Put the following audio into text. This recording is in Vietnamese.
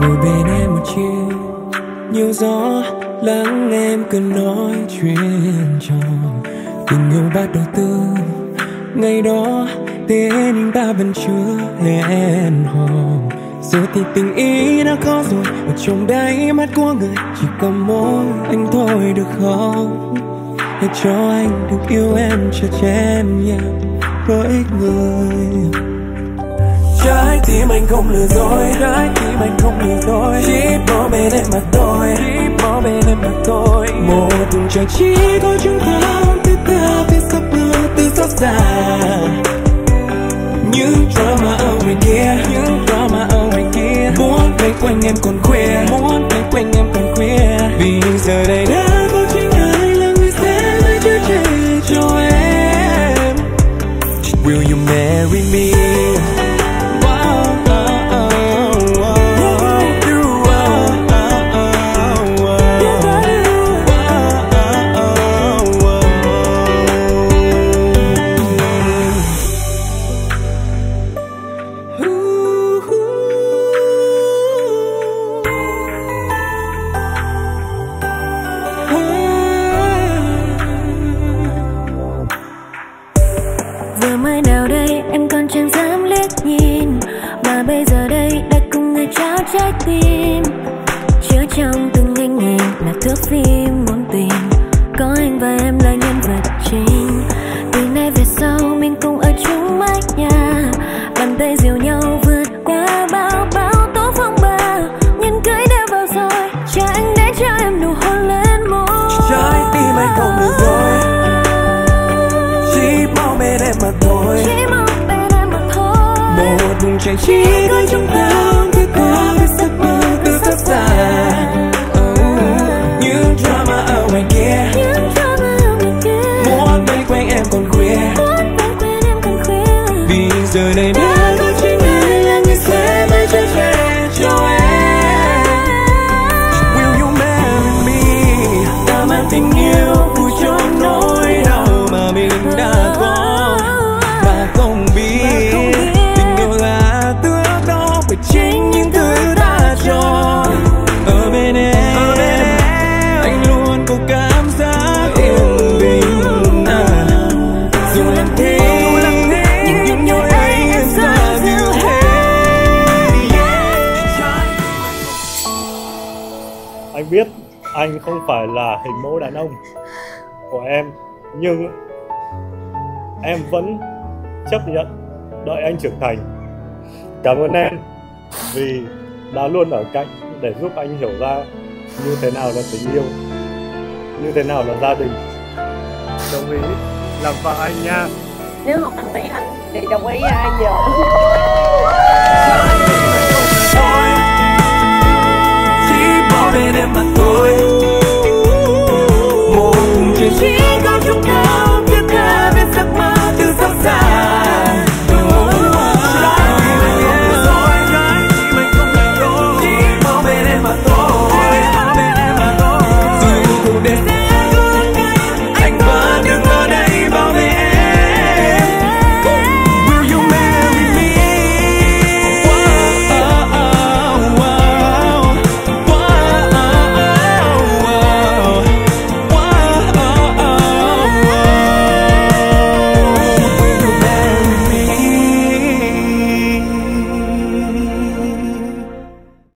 ngồi bên em một chiều, nhiều gió lắng em cứ nói chuyện trò tình yêu bắt đầu từ ngày đó tên ta vẫn chưa hẹn hò giờ thì tình ý đã khó rồi ở trong đáy mắt của người chỉ còn mỗi anh thôi được không? Để cho anh được yêu em cho chen nhau với người. Trái tim anh không lừa dối trái tim anh không lừa dối. chỉ bỏ bên em mà thôi. Chỉ bỏ bên em mà thôi. Một vùng trời chỉ có chúng ta thứ ta biết sắp mưa từ xót xa những drama ở ngoài kia những drama ở quanh em còn khuya. Muốn quay quanh em còn khuya. Vì giờ đây đã chẳng dám liếc nhìn. Mà bây giờ đây đã cùng người trao trái tim. Chứa trong từng anh nhìn là thước phim muốn tình. Có anh và em là nhân vật chính. Từ nay về sau mình cùng ở chung mái nhà. Bàn tay dìu nhau vượt qua bao bao tố phong ba Nhân cưới đã vào rồi cha anh đã cho em nụ hôn lên môi. Trái tim anh không lừa dối. Chỉ mong bên em mà thôi. Vùng trời chỉ có chúng ta Cứ có biết giấc mơ từ rất xa Những drama ở ngoài kia. Muốn vây quanh em còn khuya. Em còn Vì giờ này đã biết anh không phải là hình mẫu đàn ông của em, nhưng em vẫn chấp nhận đợi anh trưởng thành. Cảm ơn em vì đã luôn ở cạnh để giúp anh hiểu ra như thế nào là tình yêu, như thế nào là gia đình. Đồng ý, làm vợ anh nha. Nếu không anh ý anh thì đồng ý ai giờ? 听。